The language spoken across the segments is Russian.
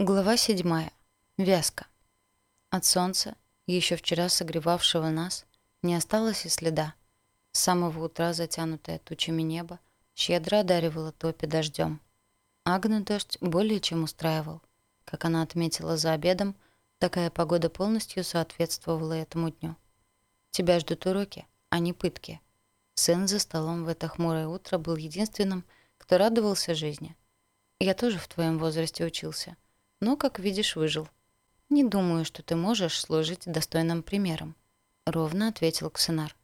Глава седьмая. Вязка. От солнца, еще вчера согревавшего нас, не осталось и следа. С самого утра затянутое тучами небо щедро одаривало топи дождем. Агне дождь более чем устраивал. Как она отметила за обедом, такая погода полностью соответствовала этому дню. Тебя ждут уроки, а не пытки. Сын за столом в это хмурое утро был единственным, кто радовался жизни. Я тоже в твоем возрасте учился — но, как видишь, выжил. Не думаю, что ты можешь служить достойным примером, ровно ответил Ксенар.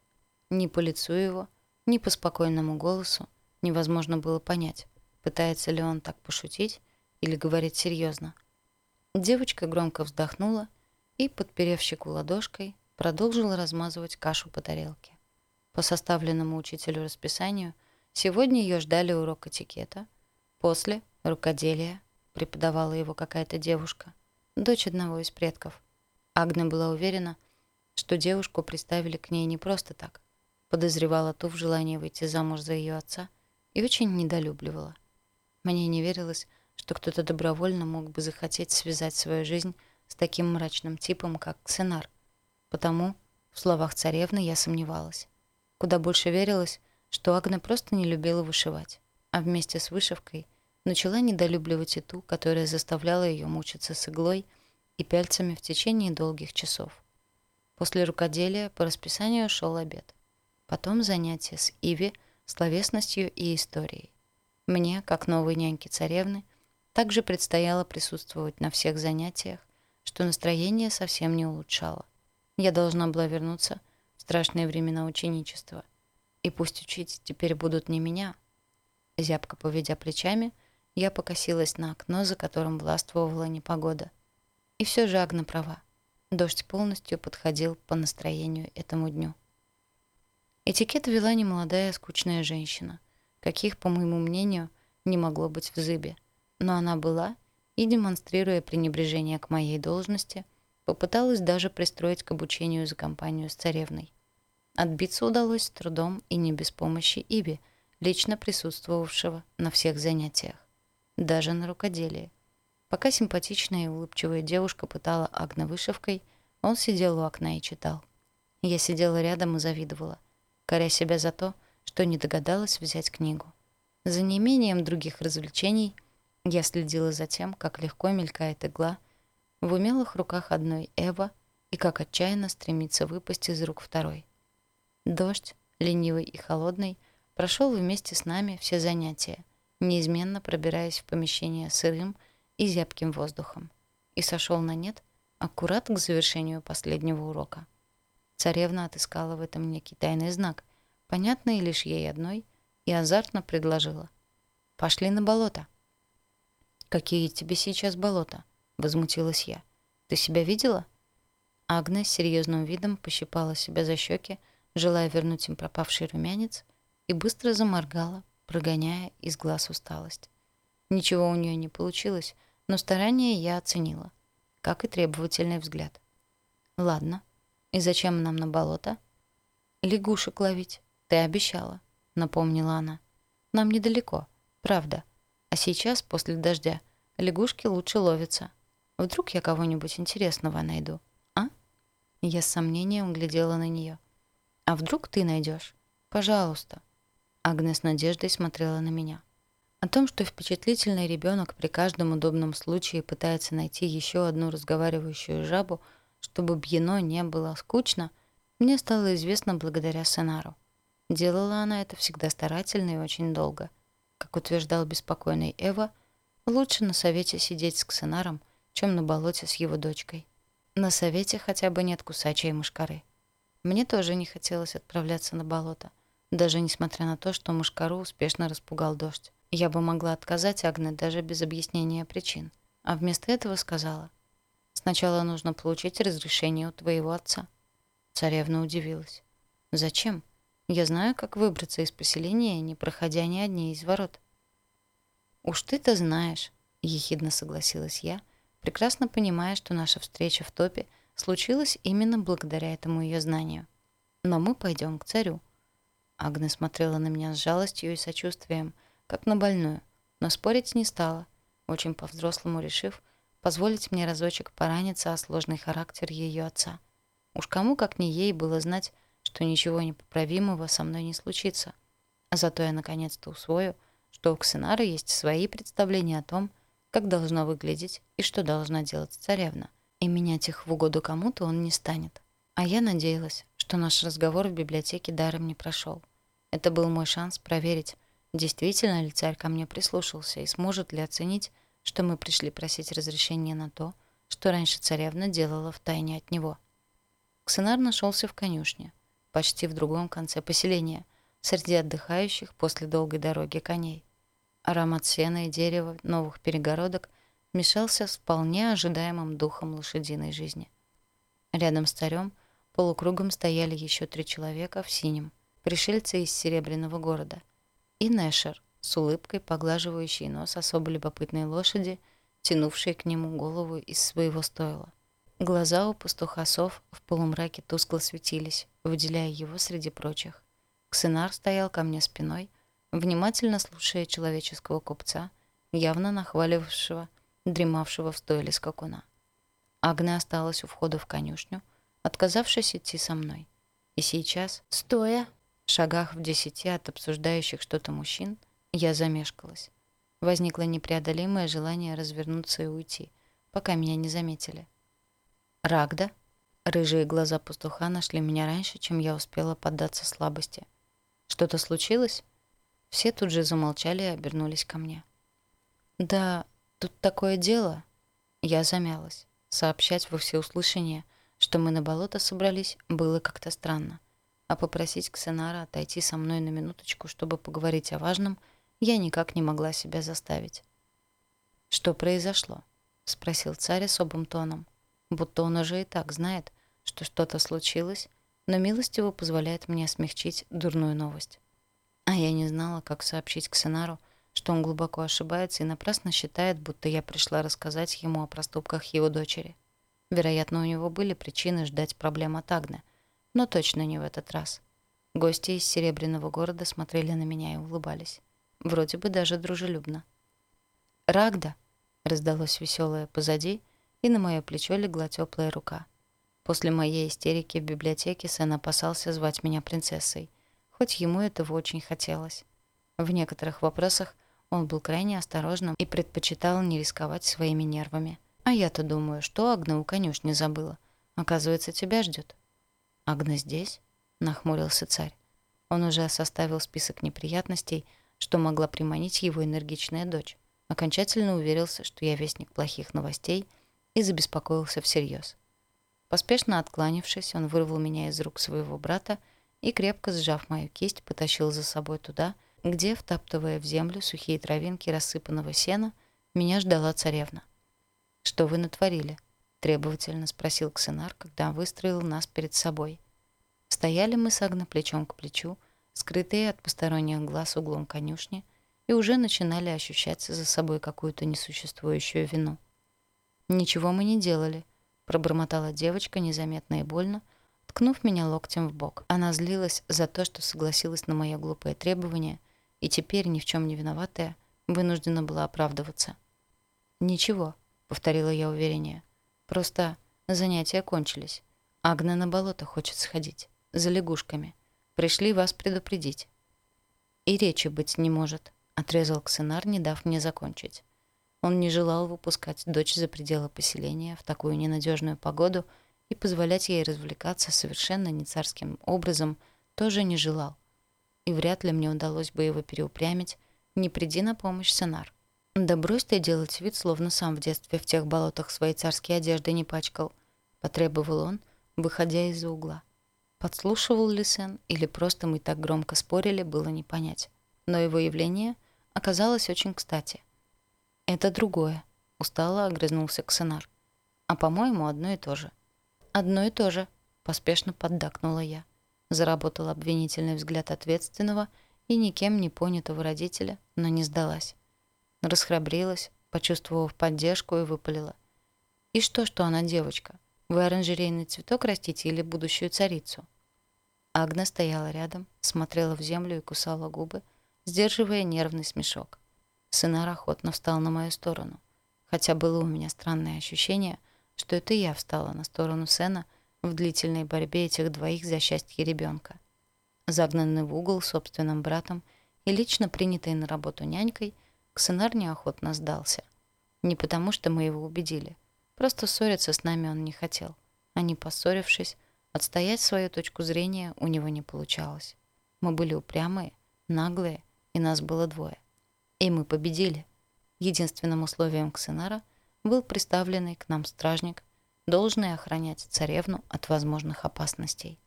Ни по лицу его, ни по спокойному голосу невозможно было понять, пытается ли он так пошутить или говорит серьезно. Девочка громко вздохнула и, подперев щеку ладошкой, продолжила размазывать кашу по тарелке. По составленному учителю расписанию сегодня ее ждали урок этикета, после — рукоделия, преподавала его какая-то девушка, дочь одного из предков. Агна была уверена, что девушку приставили к ней не просто так. Подозревала ту в желании выйти замуж за ее отца и очень недолюбливала. Мне не верилось, что кто-то добровольно мог бы захотеть связать свою жизнь с таким мрачным типом, как Ксенар. Потому в словах царевны я сомневалась. Куда больше верилось, что Агна просто не любила вышивать, а вместе с вышивкой начала недолюбливать и ту, которая заставляла ее мучиться с иглой и пяльцами в течение долгих часов. После рукоделия по расписанию шел обед. Потом занятия с Иви, словесностью и историей. Мне, как новой няньке царевны, также предстояло присутствовать на всех занятиях, что настроение совсем не улучшало. Я должна была вернуться в страшные времена ученичества. И пусть учить теперь будут не меня. Зябко поведя плечами — я покосилась на окно, за которым властвовала непогода. И все же Агна права. Дождь полностью подходил по настроению этому дню. Этикет вела немолодая скучная женщина, каких, по моему мнению, не могло быть в зыбе. Но она была, и, демонстрируя пренебрежение к моей должности, попыталась даже пристроить к обучению за компанию с царевной. Отбиться удалось с трудом и не без помощи Иби, лично присутствовавшего на всех занятиях даже на рукоделие. Пока симпатичная и улыбчивая девушка пытала Агна вышивкой, он сидел у окна и читал. Я сидела рядом и завидовала, коря себя за то, что не догадалась взять книгу. За неимением других развлечений я следила за тем, как легко мелькает игла в умелых руках одной Эва и как отчаянно стремится выпасть из рук второй. Дождь, ленивый и холодный, прошел вместе с нами все занятия — неизменно пробираясь в помещение сырым и зябким воздухом, и сошел на нет аккурат к завершению последнего урока. Царевна отыскала в этом некий тайный знак, понятный лишь ей одной, и азартно предложила. «Пошли на болото». «Какие тебе сейчас болота?» — возмутилась я. «Ты себя видела?» Агна с серьезным видом пощипала себя за щеки, желая вернуть им пропавший румянец, и быстро заморгала, прогоняя из глаз усталость. Ничего у нее не получилось, но старание я оценила, как и требовательный взгляд. «Ладно, и зачем нам на болото?» «Лягушек ловить, ты обещала», — напомнила она. «Нам недалеко, правда. А сейчас, после дождя, лягушки лучше ловятся. Вдруг я кого-нибудь интересного найду, а?» Я с сомнением глядела на нее. «А вдруг ты найдешь? Пожалуйста, Агнес надеждой смотрела на меня. О том, что впечатлительный ребенок при каждом удобном случае пытается найти еще одну разговаривающую жабу, чтобы Бьено не было скучно, мне стало известно благодаря сценару. Делала она это всегда старательно и очень долго. Как утверждал беспокойный Эва, лучше на совете сидеть с Ксенаром, чем на болоте с его дочкой. На совете хотя бы нет кусачей мушкары. Мне тоже не хотелось отправляться на болото — даже несмотря на то, что мушкару успешно распугал дождь. Я бы могла отказать Агне даже без объяснения причин. А вместо этого сказала, «Сначала нужно получить разрешение у твоего отца». Царевна удивилась. «Зачем? Я знаю, как выбраться из поселения, не проходя ни одни из ворот». «Уж ты-то знаешь», — ехидно согласилась я, прекрасно понимая, что наша встреча в топе случилась именно благодаря этому ее знанию. «Но мы пойдем к царю. Агна смотрела на меня с жалостью и сочувствием, как на больную, но спорить не стала, очень по-взрослому решив позволить мне разочек пораниться о сложный характер ее отца. Уж кому, как не ей, было знать, что ничего непоправимого со мной не случится. Зато я наконец-то усвою, что у Ксенара есть свои представления о том, как должна выглядеть и что должна делать царевна. И менять их в угоду кому-то он не станет. А я надеялась, что наш разговор в библиотеке даром не прошел. Это был мой шанс проверить, действительно ли царь ко мне прислушался и сможет ли оценить, что мы пришли просить разрешения на то, что раньше царевна делала в тайне от него. Ксенар нашелся в конюшне, почти в другом конце поселения, среди отдыхающих после долгой дороги коней. Аромат сена и дерева новых перегородок мешался с вполне ожидаемым духом лошадиной жизни. Рядом с царем полукругом стояли еще три человека в синем, пришельцы из Серебряного города, и Нэшер, с улыбкой поглаживающий нос особо любопытной лошади, тянувшей к нему голову из своего стойла. Глаза у пастуха в полумраке тускло светились, выделяя его среди прочих. Ксенар стоял ко мне спиной, внимательно слушая человеческого купца, явно нахваливавшего, дремавшего в стойле скакуна. Агне осталась у входа в конюшню, отказавшись идти со мной. И сейчас, стоя, в шагах в десяти от обсуждающих что-то мужчин, я замешкалась. Возникло непреодолимое желание развернуться и уйти, пока меня не заметили. «Рагда?» Рыжие глаза пастуха нашли меня раньше, чем я успела поддаться слабости. «Что-то случилось?» Все тут же замолчали и обернулись ко мне. «Да, тут такое дело». Я замялась. Сообщать во всеуслышание, что мы на болото собрались, было как-то странно. А попросить Ксенара отойти со мной на минуточку, чтобы поговорить о важном — я никак не могла себя заставить. «Что произошло?» — спросил царь особым тоном, будто он уже и так знает, что что-то случилось, но милостиво позволяет мне смягчить дурную новость. А я не знала, как сообщить Ксенару, что он глубоко ошибается и напрасно считает, будто я пришла рассказать ему о проступках его дочери. Вероятно, у него были причины ждать проблем от Агны, но точно не в этот раз. Гости из Серебряного города смотрели на меня и улыбались. Вроде бы даже дружелюбно. «Рагда!» — раздалось веселое позади, и на мое плечо легла теплая рука. После моей истерики в библиотеке Сэн опасался звать меня принцессой, хоть ему этого очень хотелось. В некоторых вопросах он был крайне осторожным и предпочитал не рисковать своими нервами. А я-то думаю, что Агна у конюшни забыла. Оказывается, тебя ждет. «Агна здесь?» — нахмурился царь. Он уже составил список неприятностей, что могла приманить его энергичная дочь. Окончательно уверился, что я вестник плохих новостей и забеспокоился всерьез. Поспешно откланившись, он вырвал меня из рук своего брата и, крепко сжав мою кисть, потащил за собой туда, где, втаптывая в землю сухие травинки рассыпанного сена, меня ждала царевна. «Что вы натворили?» — требовательно спросил Ксенар, когда выстроил нас перед собой. Стояли мы с Агна плечом к плечу, скрытые от посторонних глаз углом конюшни, и уже начинали ощущать за собой какую-то несуществующую вину. «Ничего мы не делали», — пробормотала девочка незаметно и больно, ткнув меня локтем в бок. Она злилась за то, что согласилась на мое глупое требование, и теперь, ни в чем не виноватая, вынуждена была оправдываться. «Ничего», — повторила я уверение. «Просто занятия кончились. Агна на болото хочет сходить. За лягушками. Пришли вас предупредить». «И речи быть не может», — отрезал Ксенар, не дав мне закончить. Он не желал выпускать дочь за пределы поселения в такую ненадежную погоду и позволять ей развлекаться совершенно не царским образом тоже не желал. И вряд ли мне удалось бы его переупрямить, не приди на помощь Сенар. «Да брось ты делать вид, словно сам в детстве в тех болотах своей царские одежды не пачкал», — потребовал он, выходя из-за угла. Подслушивал ли Сен или просто мы так громко спорили, было не понять. Но его явление оказалось очень кстати. «Это другое», — устало огрызнулся Ксенар. «А, по-моему, одно и то же». «Одно и то же», — поспешно поддакнула я. Заработал обвинительный взгляд ответственного и никем не понятого родителя, но не сдалась. Расхрабрилась, почувствовав поддержку и выпалила. «И что, что она девочка? Вы оранжерейный цветок растите или будущую царицу?» Агна стояла рядом, смотрела в землю и кусала губы, сдерживая нервный смешок. Сынар охотно встал на мою сторону, хотя было у меня странное ощущение, что это я встала на сторону Сена в длительной борьбе этих двоих за счастье ребенка. Загнанный в угол собственным братом и лично принятый на работу нянькой, Ксенар неохотно сдался. Не потому, что мы его убедили. Просто ссориться с нами он не хотел. А не поссорившись, отстоять свою точку зрения у него не получалось. Мы были упрямые, наглые, и нас было двое. И мы победили. Единственным условием Ксенара был представленный к нам стражник, должный охранять царевну от возможных опасностей.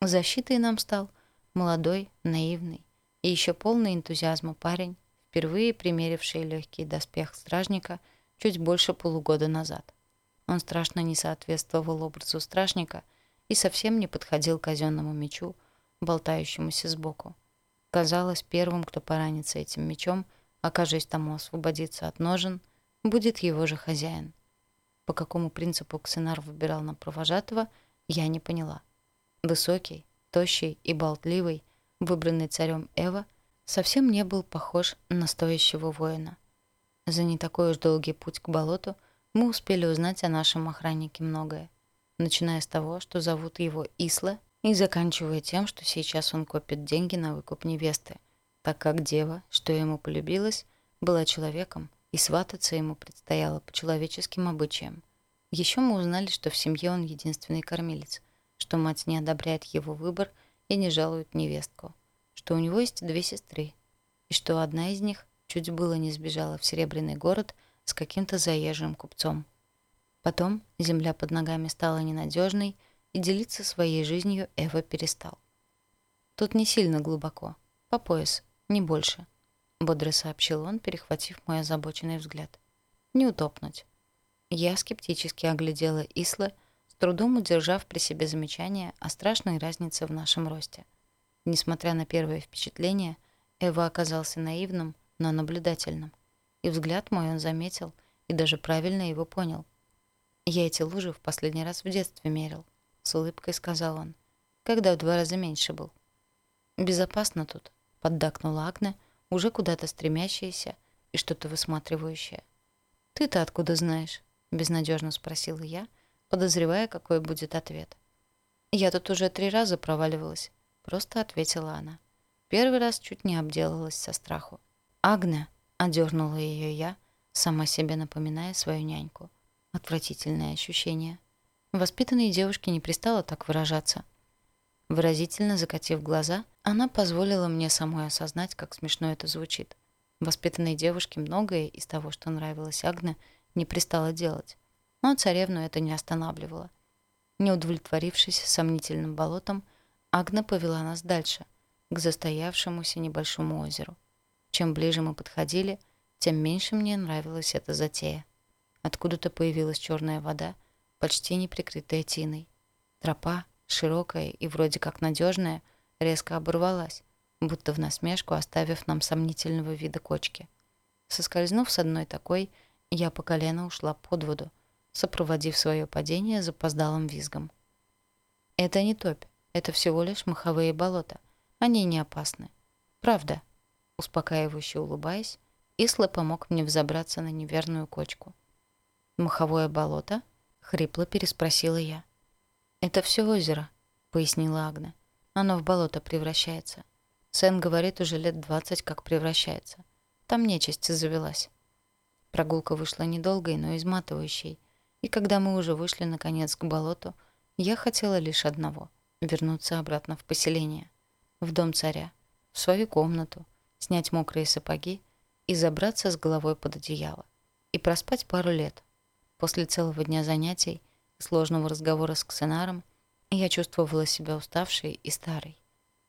Защитой нам стал молодой, наивный и еще полный энтузиазма парень, впервые примеривший легкий доспех стражника чуть больше полугода назад. Он страшно не соответствовал образу стражника и совсем не подходил к казенному мечу, болтающемуся сбоку. Казалось, первым, кто поранится этим мечом, окажись тому освободиться от ножен, будет его же хозяин. По какому принципу Ксенар выбирал на провожатого, я не поняла. Высокий, тощий и болтливый, выбранный царем Эва, совсем не был похож на стоящего воина. За не такой уж долгий путь к болоту мы успели узнать о нашем охраннике многое, начиная с того, что зовут его Исла, и заканчивая тем, что сейчас он копит деньги на выкуп невесты, так как дева, что ему полюбилась, была человеком, и свататься ему предстояло по человеческим обычаям. Еще мы узнали, что в семье он единственный кормилец, что мать не одобряет его выбор и не жалует невестку, что у него есть две сестры, и что одна из них чуть было не сбежала в Серебряный город с каким-то заезжим купцом. Потом земля под ногами стала ненадежной, и делиться своей жизнью Эва перестал. «Тут не сильно глубоко. По пояс, не больше», — бодро сообщил он, перехватив мой озабоченный взгляд. «Не утопнуть». Я скептически оглядела Исла, с трудом удержав при себе замечание о страшной разнице в нашем росте. Несмотря на первое впечатление, Эва оказался наивным, но наблюдательным. И взгляд мой он заметил и даже правильно его понял. Я эти лужи в последний раз в детстве мерил с улыбкой сказал он, когда в два раза меньше был. Безопасно тут, поддакнула Агне, уже куда-то стремящаяся и что-то высматривающая. Ты-то откуда знаешь? безнадежно спросила я, подозревая, какой будет ответ. Я тут уже три раза проваливалась, просто ответила она. Первый раз чуть не обделалась со страху. Агне одернула ее я, сама себе напоминая свою няньку. Отвратительное ощущение. Воспитанной девушке не пристало так выражаться. Выразительно закатив глаза, она позволила мне самой осознать, как смешно это звучит. Воспитанной девушке многое из того, что нравилось Агне, не пристало делать. Но царевну это не останавливало. Не удовлетворившись сомнительным болотом, Агна повела нас дальше, к застоявшемуся небольшому озеру. Чем ближе мы подходили, тем меньше мне нравилась эта затея. Откуда-то появилась черная вода — почти не прикрытая тиной. Тропа, широкая и вроде как надежная, резко оборвалась, будто в насмешку оставив нам сомнительного вида кочки. Соскользнув с одной такой, я по колено ушла под воду, сопроводив свое падение запоздалым визгом. «Это не топь, это всего лишь маховые болота. Они не опасны. Правда», — успокаивающе улыбаясь, Исла помог мне взобраться на неверную кочку. «Маховое болото?» хрипло переспросила я. Это все озеро, пояснила Агна. Оно в болото превращается. Сэн говорит уже лет двадцать, как превращается. Там нечисть завелась. Прогулка вышла недолгой, но изматывающей. И когда мы уже вышли наконец к болоту, я хотела лишь одного вернуться обратно в поселение, в дом царя, в свою комнату, снять мокрые сапоги и забраться с головой под одеяло и проспать пару лет, После целого дня занятий сложного разговора с Ксенаром я чувствовала себя уставшей и старой,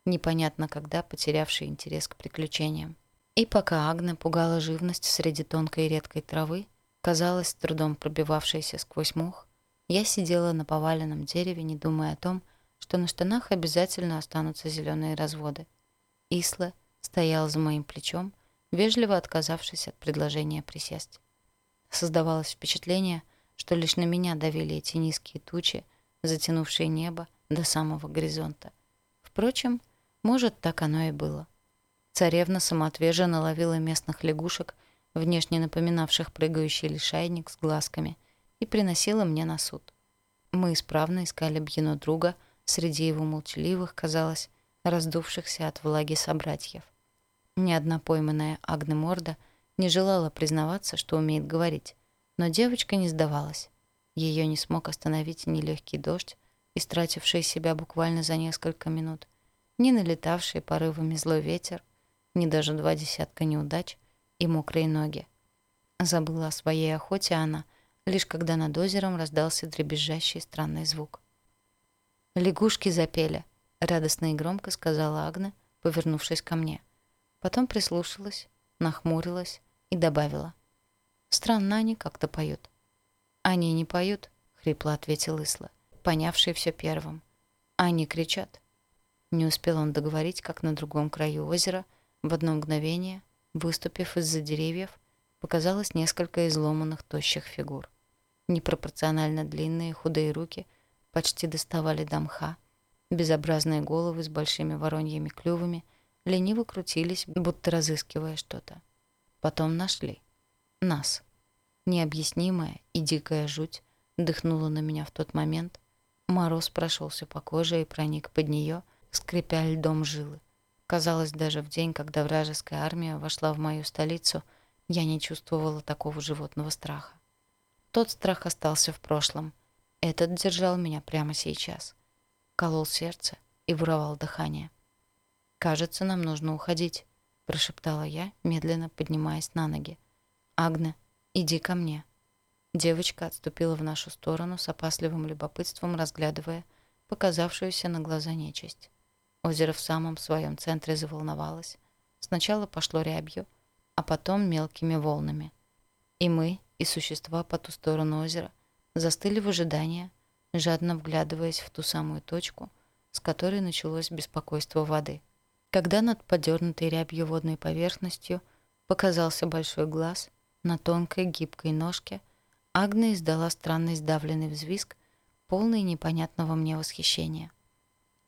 непонятно когда потерявшей интерес к приключениям. И пока Агна пугала живность среди тонкой и редкой травы, казалось, трудом пробивавшейся сквозь мох, я сидела на поваленном дереве, не думая о том, что на штанах обязательно останутся зеленые разводы. Исла стоял за моим плечом, вежливо отказавшись от предложения присесть. Создавалось впечатление, что лишь на меня давили эти низкие тучи, затянувшие небо до самого горизонта. Впрочем, может, так оно и было. Царевна самоотверженно ловила местных лягушек, внешне напоминавших прыгающий лишайник с глазками, и приносила мне на суд. Мы исправно искали Бьено друга среди его молчаливых, казалось, раздувшихся от влаги собратьев. Ни одна пойманная Агне Морда не желала признаваться, что умеет говорить, но девочка не сдавалась. Ее не смог остановить ни легкий дождь, истративший себя буквально за несколько минут, ни налетавший порывами злой ветер, ни даже два десятка неудач и мокрые ноги. Забыла о своей охоте она, лишь когда над озером раздался дребезжащий странный звук. «Лягушки запели», — радостно и громко сказала Агна, повернувшись ко мне. Потом прислушалась, нахмурилась и добавила. «Странно они как-то поют». «Они не поют», — хрипло ответил Исла, понявший все первым. «Они кричат». Не успел он договорить, как на другом краю озера, в одно мгновение, выступив из-за деревьев, показалось несколько изломанных тощих фигур. Непропорционально длинные худые руки почти доставали до мха, безобразные головы с большими вороньими клювами лениво крутились, будто разыскивая что-то. Потом нашли. Нас. Необъяснимая и дикая жуть дыхнула на меня в тот момент. Мороз прошелся по коже и проник под нее, скрипя льдом жилы. Казалось, даже в день, когда вражеская армия вошла в мою столицу, я не чувствовала такого животного страха. Тот страх остался в прошлом. Этот держал меня прямо сейчас. Колол сердце и воровал дыхание. «Кажется, нам нужно уходить», — прошептала я, медленно поднимаясь на ноги. «Агне, иди ко мне». Девочка отступила в нашу сторону с опасливым любопытством, разглядывая показавшуюся на глаза нечисть. Озеро в самом своем центре заволновалось. Сначала пошло рябью, а потом мелкими волнами. И мы, и существа по ту сторону озера застыли в ожидании, жадно вглядываясь в ту самую точку, с которой началось беспокойство воды. Когда над подернутой рябью водной поверхностью показался большой глаз, на тонкой гибкой ножке Агна издала странный сдавленный взвизг, полный непонятного мне восхищения.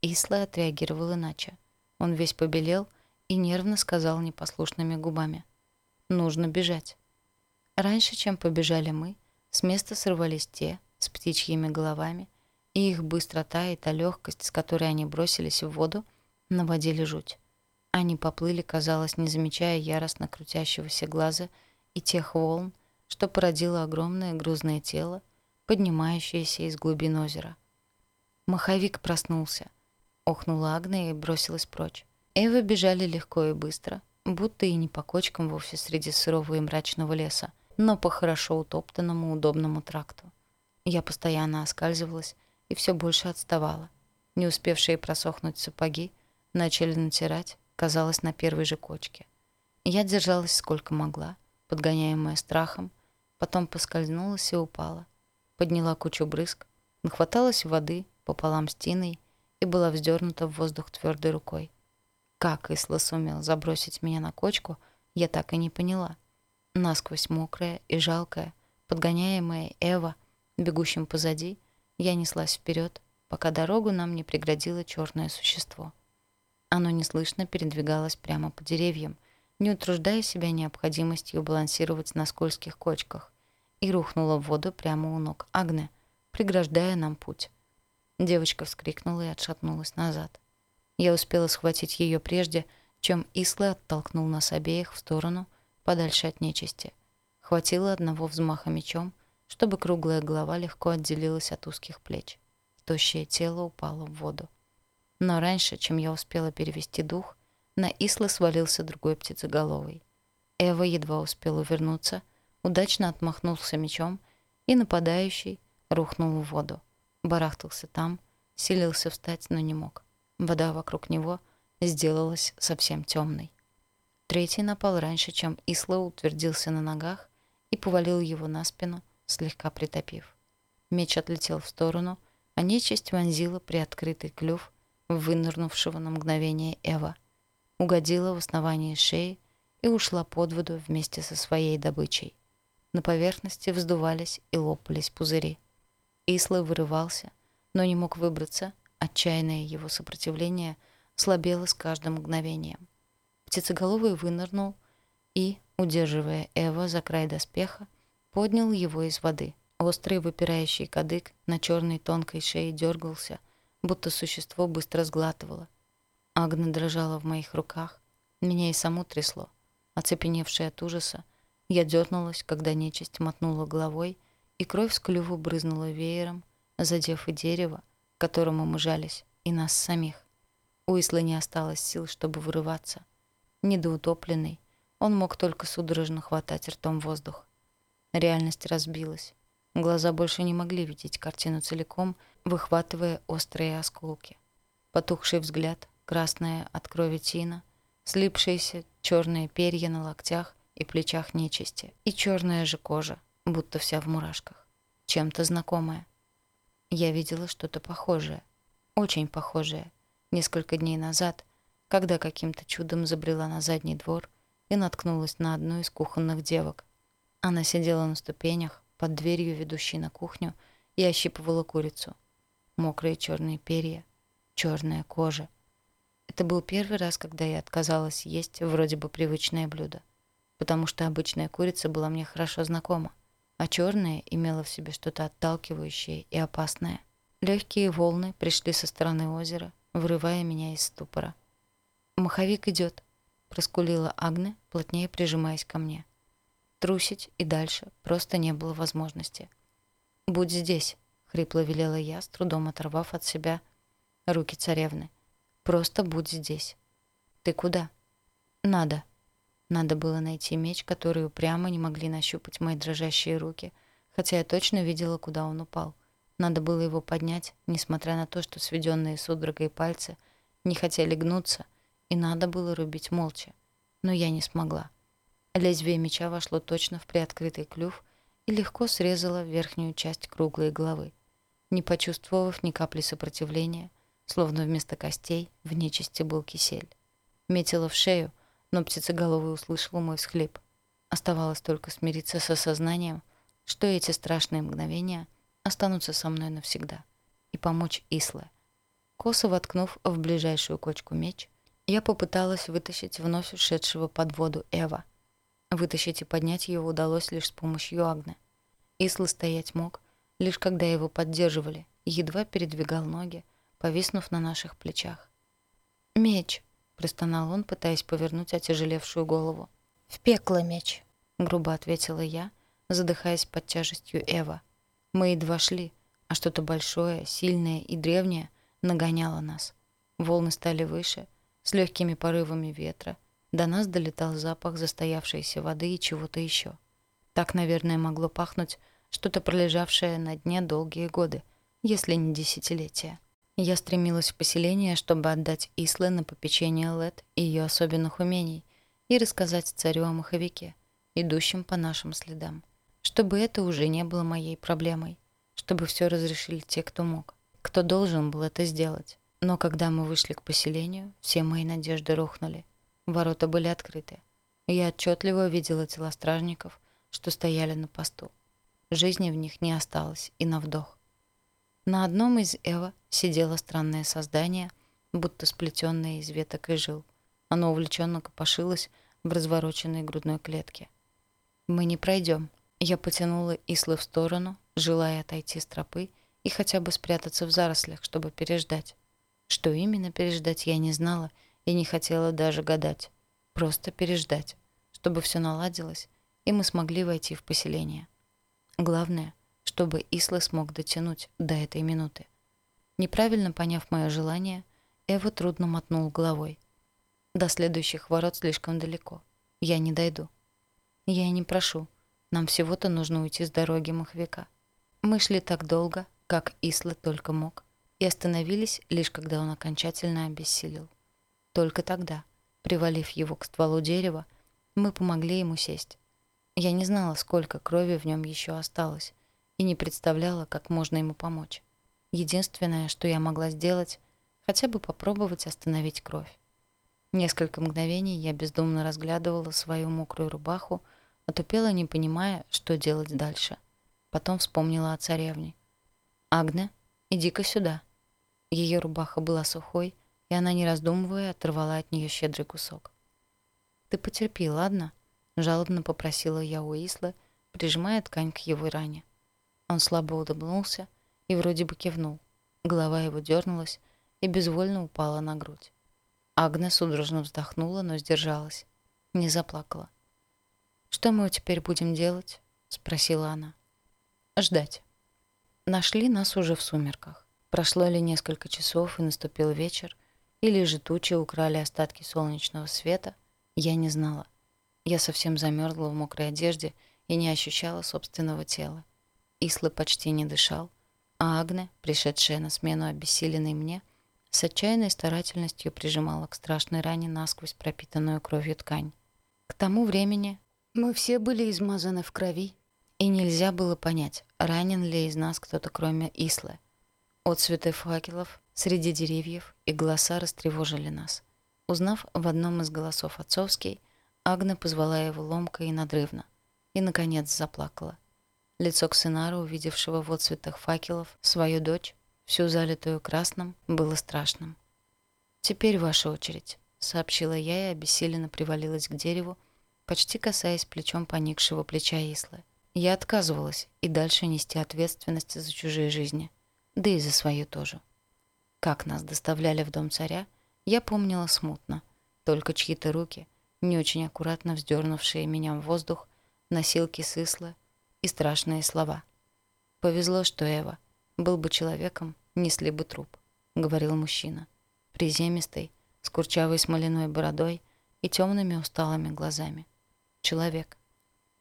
Исла отреагировал иначе. Он весь побелел и нервно сказал непослушными губами. «Нужно бежать». Раньше, чем побежали мы, с места сорвались те с птичьими головами, и их быстрота и та легкость, с которой они бросились в воду, наводили жуть. Они поплыли, казалось, не замечая яростно крутящегося глаза и тех волн, что породило огромное грузное тело, поднимающееся из глубин озера. Маховик проснулся. Охнула Агния и бросилась прочь. Эвы бежали легко и быстро, будто и не по кочкам вовсе среди сырого и мрачного леса, но по хорошо утоптанному удобному тракту. Я постоянно оскальзывалась и все больше отставала. Не успевшие просохнуть сапоги начали натирать, казалось, на первой же кочке. Я держалась сколько могла, подгоняемая страхом, потом поскользнулась и упала. Подняла кучу брызг, нахваталась воды пополам с тиной и была вздернута в воздух твердой рукой. Как Исла сумел забросить меня на кочку, я так и не поняла. Насквозь мокрая и жалкая, подгоняемая Эва, бегущим позади, я неслась вперед, пока дорогу нам не преградило черное существо. Оно неслышно передвигалось прямо по деревьям, не утруждая себя необходимостью балансировать на скользких кочках, и рухнуло в воду прямо у ног Агне, преграждая нам путь. Девочка вскрикнула и отшатнулась назад. Я успела схватить ее прежде, чем Исла оттолкнул нас обеих в сторону, подальше от нечисти. Хватило одного взмаха мечом, чтобы круглая голова легко отделилась от узких плеч. Тощее тело упало в воду. Но раньше, чем я успела перевести дух, на Исла свалился другой птицеголовый. Эва едва успела увернуться, удачно отмахнулся мечом, и нападающий рухнул в воду барахтался там, силился встать, но не мог. Вода вокруг него сделалась совсем темной. Третий напал раньше, чем Исла утвердился на ногах и повалил его на спину, слегка притопив. Меч отлетел в сторону, а нечисть вонзила приоткрытый клюв вынырнувшего на мгновение Эва, угодила в основание шеи и ушла под воду вместе со своей добычей. На поверхности вздувались и лопались пузыри. Исла вырывался, но не мог выбраться, отчаянное его сопротивление слабело с каждым мгновением. Птицеголовый вынырнул и, удерживая Эва за край доспеха, поднял его из воды. Острый выпирающий кадык на черной тонкой шее дергался, будто существо быстро сглатывало. Агна дрожала в моих руках, меня и саму трясло. Оцепеневшая от ужаса, я дернулась, когда нечисть мотнула головой, и кровь с клюву брызнула веером, задев и дерево, к которому мы жались, и нас самих. У Ислы не осталось сил, чтобы вырываться. Недоутопленный, он мог только судорожно хватать ртом воздух. Реальность разбилась. Глаза больше не могли видеть картину целиком, выхватывая острые осколки. Потухший взгляд, красная от крови тина, слипшиеся черные перья на локтях и плечах нечисти, и черная же кожа, будто вся в мурашках. Чем-то знакомая. Я видела что-то похожее. Очень похожее. Несколько дней назад, когда каким-то чудом забрела на задний двор и наткнулась на одну из кухонных девок. Она сидела на ступенях под дверью, ведущей на кухню, и ощипывала курицу. Мокрые черные перья, черная кожа. Это был первый раз, когда я отказалась есть вроде бы привычное блюдо, потому что обычная курица была мне хорошо знакома, а черная имела в себе что-то отталкивающее и опасное. Легкие волны пришли со стороны озера, вырывая меня из ступора. «Маховик идет», проскулила Агне, плотнее прижимаясь ко мне. Трусить и дальше просто не было возможности. «Будь здесь», — хрипло велела я, с трудом оторвав от себя руки царевны. «Просто будь здесь». «Ты куда?» «Надо». Надо было найти меч, который упрямо не могли нащупать мои дрожащие руки, хотя я точно видела, куда он упал. Надо было его поднять, несмотря на то, что сведенные судорогой пальцы не хотели гнуться — и надо было рубить молча. Но я не смогла. Лезвие меча вошло точно в приоткрытый клюв и легко срезало верхнюю часть круглой головы. Не почувствовав ни капли сопротивления, словно вместо костей в нечисти был кисель. Метила в шею, но птицеголовый услышал мой всхлип. Оставалось только смириться с осознанием, что эти страшные мгновения останутся со мной навсегда, и помочь Исле. Косо воткнув в ближайшую кочку меч, я попыталась вытащить вновь ушедшего под воду Эва. Вытащить и поднять его удалось лишь с помощью Агны. Исла стоять мог, лишь когда его поддерживали, и едва передвигал ноги, повиснув на наших плечах. «Меч!» — простонал он, пытаясь повернуть отяжелевшую голову. «В пекло меч!» — грубо ответила я, задыхаясь под тяжестью Эва. Мы едва шли, а что-то большое, сильное и древнее нагоняло нас. Волны стали выше — с легкими порывами ветра до нас долетал запах застоявшейся воды и чего-то еще. Так, наверное, могло пахнуть что-то пролежавшее на дне долгие годы, если не десятилетия. Я стремилась в поселение, чтобы отдать Исле на попечение Лет и ее особенных умений и рассказать царю о маховике, идущем по нашим следам. Чтобы это уже не было моей проблемой, чтобы все разрешили те, кто мог, кто должен был это сделать. Но когда мы вышли к поселению, все мои надежды рухнули. Ворота были открыты. Я отчетливо видела тела стражников, что стояли на посту. Жизни в них не осталось и на вдох. На одном из Эва сидело странное создание, будто сплетенное из веток и жил. Оно увлеченно копошилось в развороченной грудной клетке. «Мы не пройдем». Я потянула Ислы в сторону, желая отойти с тропы и хотя бы спрятаться в зарослях, чтобы переждать. Что именно переждать я не знала и не хотела даже гадать. Просто переждать, чтобы все наладилось, и мы смогли войти в поселение. Главное, чтобы Исла смог дотянуть до этой минуты. Неправильно поняв мое желание, Эва трудно мотнул головой. До следующих ворот слишком далеко. Я не дойду. Я и не прошу. Нам всего-то нужно уйти с дороги маховика. Мы шли так долго, как Исла только мог и остановились лишь когда он окончательно обессилел. Только тогда, привалив его к стволу дерева, мы помогли ему сесть. Я не знала, сколько крови в нем еще осталось, и не представляла, как можно ему помочь. Единственное, что я могла сделать, хотя бы попробовать остановить кровь. Несколько мгновений я бездумно разглядывала свою мокрую рубаху, отупела, не понимая, что делать дальше. Потом вспомнила о царевне. «Агне, иди-ка сюда», ее рубаха была сухой, и она, не раздумывая, оторвала от нее щедрый кусок. «Ты потерпи, ладно?» — жалобно попросила я у Ислы, прижимая ткань к его ране. Он слабо улыбнулся и вроде бы кивнул. Голова его дернулась и безвольно упала на грудь. Агнес судорожно вздохнула, но сдержалась. Не заплакала. «Что мы теперь будем делать?» — спросила она. «Ждать». Нашли нас уже в сумерках. Прошло ли несколько часов, и наступил вечер, или же тучи украли остатки солнечного света, я не знала. Я совсем замерзла в мокрой одежде и не ощущала собственного тела. Ислы почти не дышал, а Агне, пришедшая на смену обессиленной мне, с отчаянной старательностью прижимала к страшной ране насквозь пропитанную кровью ткань. К тому времени мы все были измазаны в крови, и нельзя было понять, ранен ли из нас кто-то кроме Ислы. Отцветы факелов среди деревьев и голоса растревожили нас. Узнав в одном из голосов отцовский, Агна позвала его ломко и надрывно. И, наконец, заплакала. Лицо Ксенара, увидевшего в отцветах факелов свою дочь, всю залитую красным, было страшным. «Теперь ваша очередь», — сообщила я и обессиленно привалилась к дереву, почти касаясь плечом поникшего плеча Ислы. Я отказывалась и дальше нести ответственность за чужие жизни, да и за свою тоже. Как нас доставляли в дом царя, я помнила смутно, только чьи-то руки — не очень аккуратно вздернувшие меня в воздух, носилки с Ислы и страшные слова. «Повезло, что Эва. Был бы человеком, несли бы труп», — говорил мужчина. Приземистый, с курчавой смоляной бородой и темными усталыми глазами. Человек.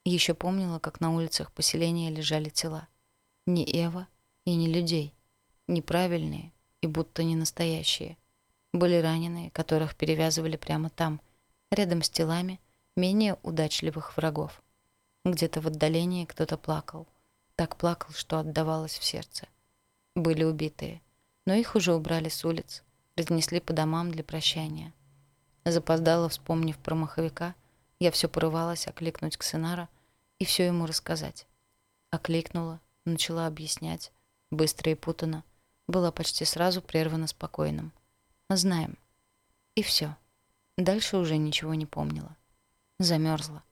Еще помнила, как на улицах поселения лежали тела. Не Эва и не людей. Неправильные и будто не настоящие. Были раненые, которых перевязывали прямо там, рядом с телами менее удачливых врагов. Где-то в отдалении кто-то плакал. Так плакал, что отдавалось в сердце. Были убитые, но их уже убрали с улиц, разнесли по домам для прощания. Запоздала, вспомнив про маховика, я все порывалась окликнуть Ксенара и все ему рассказать. Окликнула, начала объяснять, быстро и путано, была почти сразу прервана спокойным. «Знаем». И все. Дальше уже ничего не помнила. Замерзла.